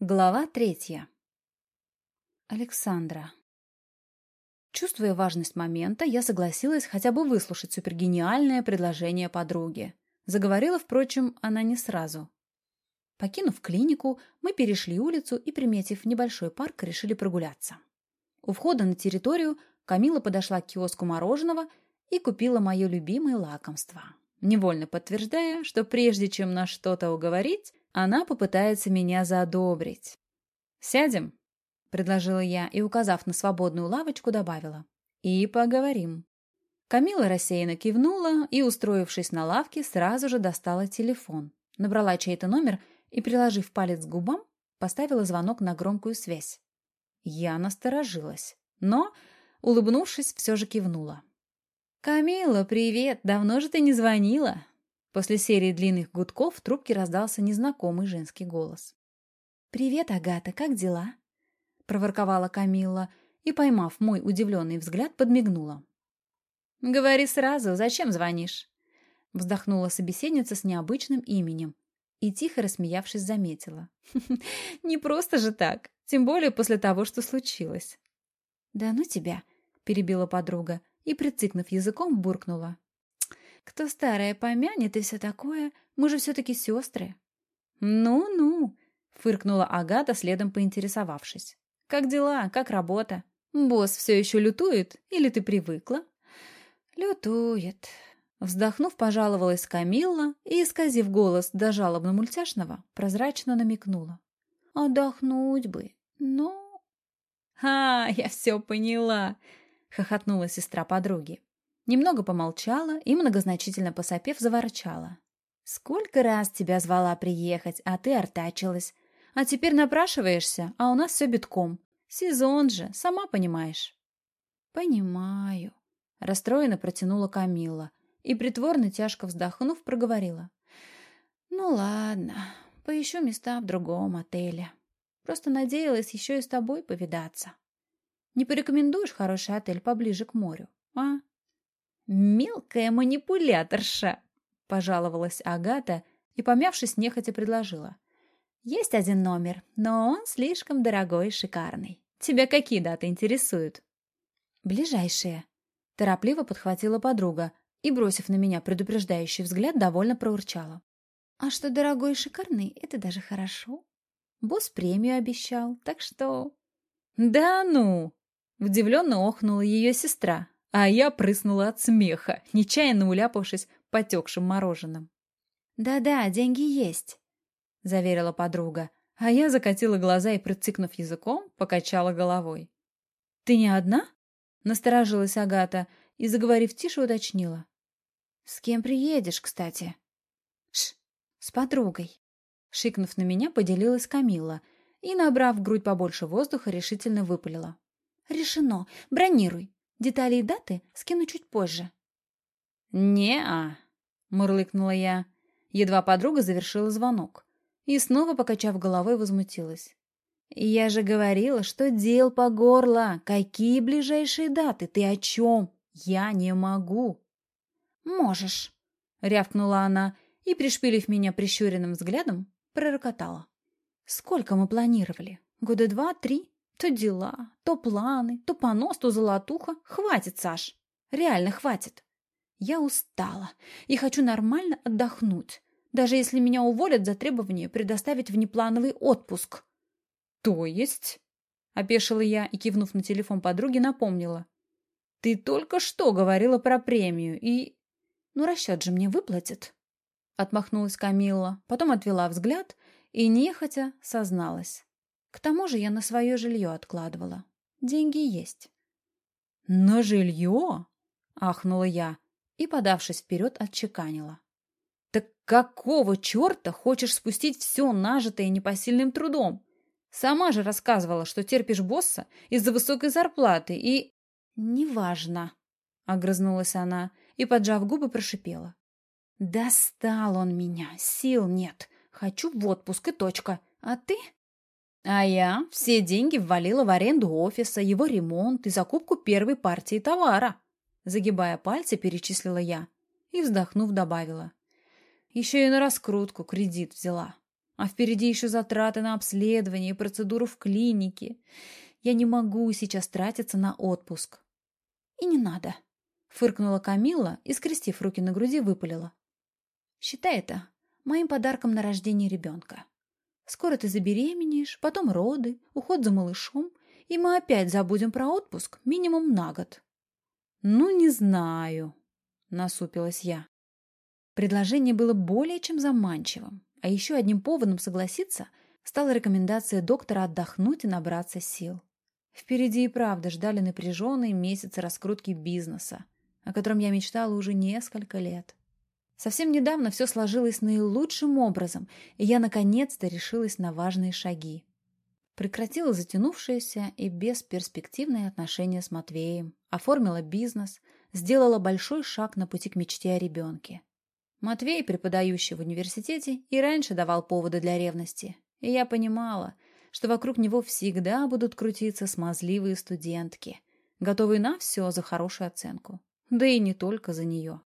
Глава третья. Александра. Чувствуя важность момента, я согласилась хотя бы выслушать супергениальное предложение подруги. Заговорила, впрочем, она не сразу. Покинув клинику, мы перешли улицу и, приметив небольшой парк, решили прогуляться. У входа на территорию Камила подошла к киоску мороженого и купила мое любимое лакомство, невольно подтверждая, что прежде чем на что-то уговорить, она попытается меня задобрить. «Сядем?» — предложила я и, указав на свободную лавочку, добавила. «И поговорим». Камила рассеянно кивнула и, устроившись на лавке, сразу же достала телефон, набрала чей-то номер и, приложив палец к губам, поставила звонок на громкую связь. Я насторожилась, но, улыбнувшись, все же кивнула. «Камила, привет! Давно же ты не звонила!» После серии длинных гудков в трубке раздался незнакомый женский голос. «Привет, Агата, как дела?» проворковала Камилла и, поймав мой удивленный взгляд, подмигнула. «Говори сразу, зачем звонишь?» Вздохнула собеседница с необычным именем и, тихо рассмеявшись, заметила. «Не просто же так, тем более после того, что случилось». «Да ну тебя!» — перебила подруга и, прицикнув языком, буркнула. Кто старая помянет и все такое, мы же все-таки сестры. Ну-ну, фыркнула Агата, следом поинтересовавшись. Как дела, как работа? Босс все еще лютует или ты привыкла? Лютует. Вздохнув, пожаловалась Камилла и, исказив голос до жалобно-мультяшного, прозрачно намекнула. «Отдохнуть бы, но...» «А, я все поняла!» — хохотнула сестра подруги. Немного помолчала и, многозначительно посопев, заворчала. «Сколько раз тебя звала приехать, а ты артачилась. А теперь напрашиваешься, а у нас все битком. Сезон же, сама понимаешь». «Понимаю», — расстроенно протянула Камила и, притворно тяжко вздохнув, проговорила. «Ну ладно, поищу места в другом отеле. Просто надеялась еще и с тобой повидаться. Не порекомендуешь хороший отель поближе к морю, а?» «Мелкая манипуляторша!» — пожаловалась Агата и, помявшись, нехотя предложила. «Есть один номер, но он слишком дорогой и шикарный. Тебя какие даты интересуют?» «Ближайшие», — торопливо подхватила подруга и, бросив на меня предупреждающий взгляд, довольно проурчала. «А что дорогой и шикарный, это даже хорошо. Босс премию обещал, так что...» «Да ну!» — удивленно охнула ее сестра, а я прыснула от смеха, нечаянно уляпавшись потекшим мороженым. «Да-да, деньги есть», — заверила подруга, а я закатила глаза и, прицикнув языком, покачала головой. «Ты не одна?» — насторожилась Агата и, заговорив тише, уточнила. «С кем приедешь, кстати?» «Ш, с подругой», — шикнув на меня, поделилась Камила и, набрав в грудь побольше воздуха, решительно выпалила. «Решено. Бронируй. Детали и даты скину чуть позже». «Не-а», — мурлыкнула я. Едва подруга завершила звонок. И снова, покачав головой, возмутилась. «Я же говорила, что дел по горло. Какие ближайшие даты? Ты о чем? Я не могу». «Можешь», — рявкнула она и, пришпилив меня прищуренным взглядом, пророкотала. «Сколько мы планировали? Года два-три?» То дела, то планы, то понос, то золотуха. Хватит, Саш. Реально хватит. Я устала и хочу нормально отдохнуть, даже если меня уволят за требование предоставить внеплановый отпуск. То есть? Опешила я и, кивнув на телефон подруги, напомнила. Ты только что говорила про премию и... Ну, расчет же мне выплатят. Отмахнулась Камилла, потом отвела взгляд и нехотя созналась. К тому же я на свое жилье откладывала. Деньги есть. «На жилье?» — ахнула я и, подавшись вперед, отчеканила. «Так какого черта хочешь спустить все нажитое непосильным трудом? Сама же рассказывала, что терпишь босса из-за высокой зарплаты и...» «Неважно», — огрызнулась она и, поджав губы, прошипела. «Достал он меня, сил нет. Хочу в отпуск и точка. А ты а я все деньги ввалила в аренду офиса, его ремонт и закупку первой партии товара. Загибая пальцы, перечислила я и, вздохнув, добавила. Еще и на раскрутку кредит взяла. А впереди еще затраты на обследование и процедуру в клинике. Я не могу сейчас тратиться на отпуск. И не надо. Фыркнула Камила и, скрестив руки на груди, выпалила. Считай это моим подарком на рождение ребенка. Скоро ты забеременеешь, потом роды, уход за малышом, и мы опять забудем про отпуск минимум на год. Ну, не знаю, насупилась я. Предложение было более чем заманчивым. А еще одним поводом согласиться стала рекомендация доктора отдохнуть и набраться сил. Впереди и правда ждали напряженные месяцы раскрутки бизнеса, о котором я мечтала уже несколько лет. Совсем недавно все сложилось наилучшим образом, и я наконец-то решилась на важные шаги. Прекратила затянувшиеся и бесперспективные отношения с Матвеем, оформила бизнес, сделала большой шаг на пути к мечте о ребенке. Матвей, преподающий в университете, и раньше давал поводы для ревности. И я понимала, что вокруг него всегда будут крутиться смазливые студентки, готовые на все за хорошую оценку. Да и не только за нее.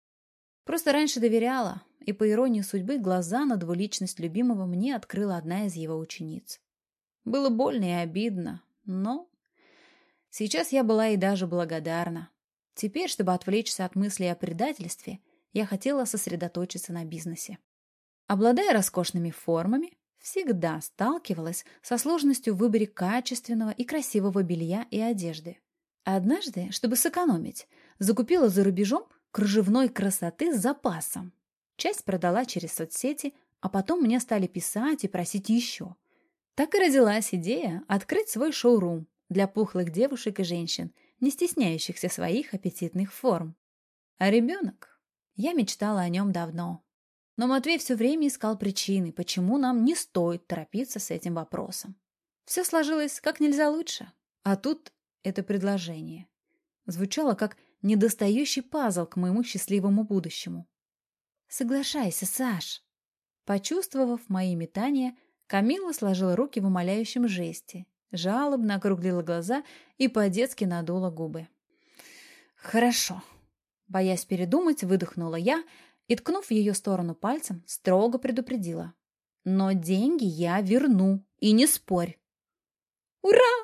Просто раньше доверяла, и по иронии судьбы глаза на двуличность любимого мне открыла одна из его учениц. Было больно и обидно, но... Сейчас я была и даже благодарна. Теперь, чтобы отвлечься от мыслей о предательстве – я хотела сосредоточиться на бизнесе. Обладая роскошными формами, всегда сталкивалась со сложностью в выборе качественного и красивого белья и одежды. Однажды, чтобы сэкономить, закупила за рубежом кружевной красоты с запасом. Часть продала через соцсети, а потом мне стали писать и просить еще. Так и родилась идея открыть свой шоурум для пухлых девушек и женщин, не стесняющихся своих аппетитных форм. А ребенок я мечтала о нем давно. Но Матвей все время искал причины, почему нам не стоит торопиться с этим вопросом. Все сложилось как нельзя лучше. А тут это предложение. Звучало как недостающий пазл к моему счастливому будущему. «Соглашайся, Саш!» Почувствовав мои метания, Камила сложила руки в умоляющем жесте, жалобно округлила глаза и по-детски надула губы. «Хорошо», Боясь передумать, выдохнула я и, ткнув в ее сторону пальцем, строго предупредила. «Но деньги я верну, и не спорь!» «Ура!» —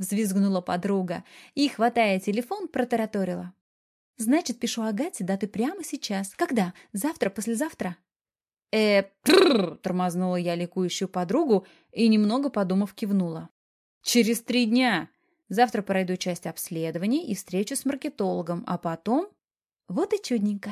взвизгнула подруга и, хватая телефон, протараторила. «Значит, пишу Агате даты прямо сейчас. Когда? Завтра, послезавтра?» э тормознула я ликующую подругу и, немного подумав, кивнула. «Через три дня. Завтра пройду часть обследований и встречу с маркетологом, а потом вот и чудненько.